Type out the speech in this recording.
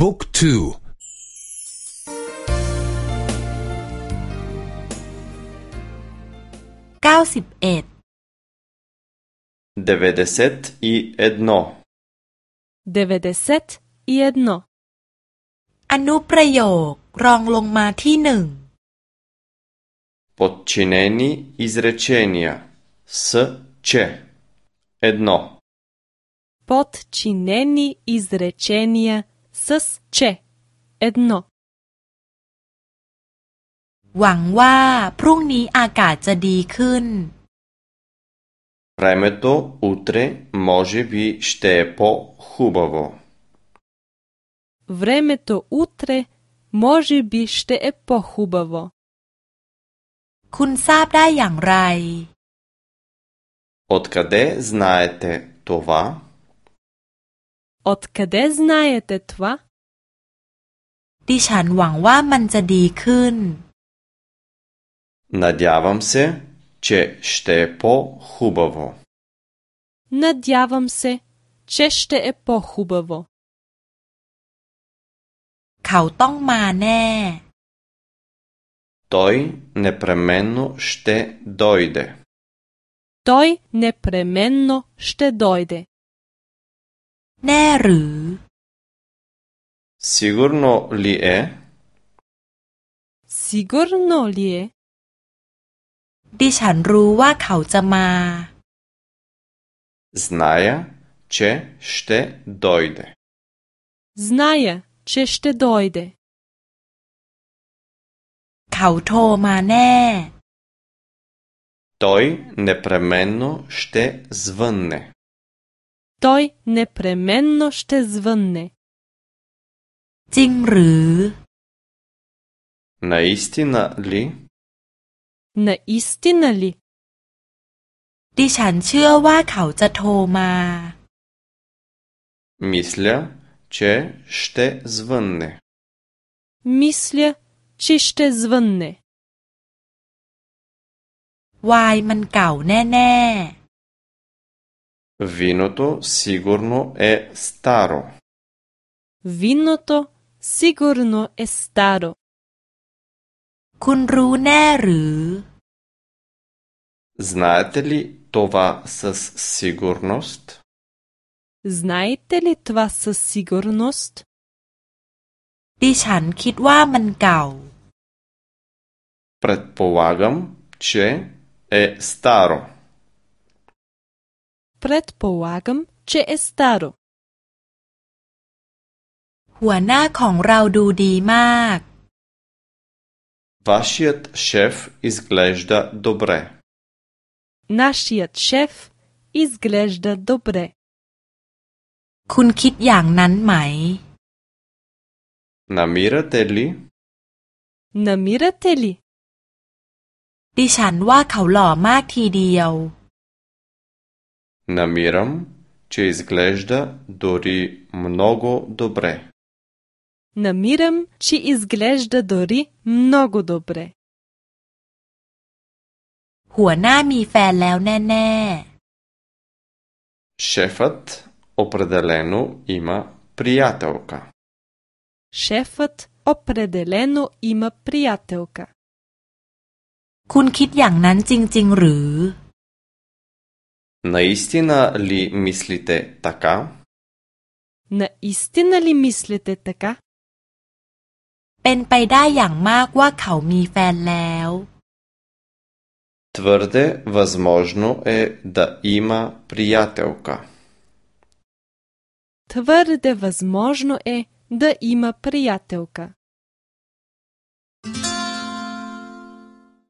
บุ๊กทูเก้าสิบเอ็ด деветдесет и едно 91 อนุประโยครองลงมาที่หนึ่ง подчинени изречения с че едно Подчинени изречения с че едно หวังว่าพรุ่งนี้อากาศจะดีขึ้น Времето утре може би ще е по-хубаво. Времето утре може би ще е по-хубаво. คุณทราบได้อย่างไร Откъде знаете това? Откъде знаете това? ดิฉันหวังว่ามันจะดีขึ้น Надявам се, че ще е по-хубаво. Надявам се, че ще е по-хубаво. เขาต้องมาแน่ Той непременно ще дойде. Той непременно ще дойде. แน่หรือ Сигурно ли е? Сигурно ли е? ดิฉันรู้ว่าเขาจะมา Зная, че ще дойде. Зная, че ще дойде. เขาโทรมาแน่ Той непременно ще звънне. Той непременно ще звънне. จริงหรือ Наистина ли? Наистина ли? ดิฉันเชื่อว่าเขาจะโทรมา Мисля, че ще звънне. Мисля, че ще звънне. วายมันเก่าแน่ Виното сигурно е старо. Виното сигурно е старо. ๆ คุณรู้แน่หรือ Знаете ли това със сигурност? Знаете ли това със сигурност? ดิฉันคิดว่ามันเก่า Предполагам, че е старо. Предполагам, че е старо. หัวหน้าของเราดูดีมาก Вашият шеф изглежда добре. Нашият шеф изглежда добре. คุณคิดอย่างนั้นไหม Намирате ли? Намирате ли? ดิฉันว่าเขาหล่อมากทีเดียว Намирам, че изглежда дори много добре. Намирам, че изглежда дори много добре. หัวหน้ามีแฟนแล้วแน่ Шефът определено има приятелка. Шефът определено има приятелка. ๆ คุณคิดอย่างนั้นจริง ๆ หรือ Наистина ли мислите така? Наистина ли мислите така? เป็นไปได้อย่างมากว่าเขามีแฟนแล้ว Твърде възможно е да има приятелка. Твърде възможно е да има приятелка.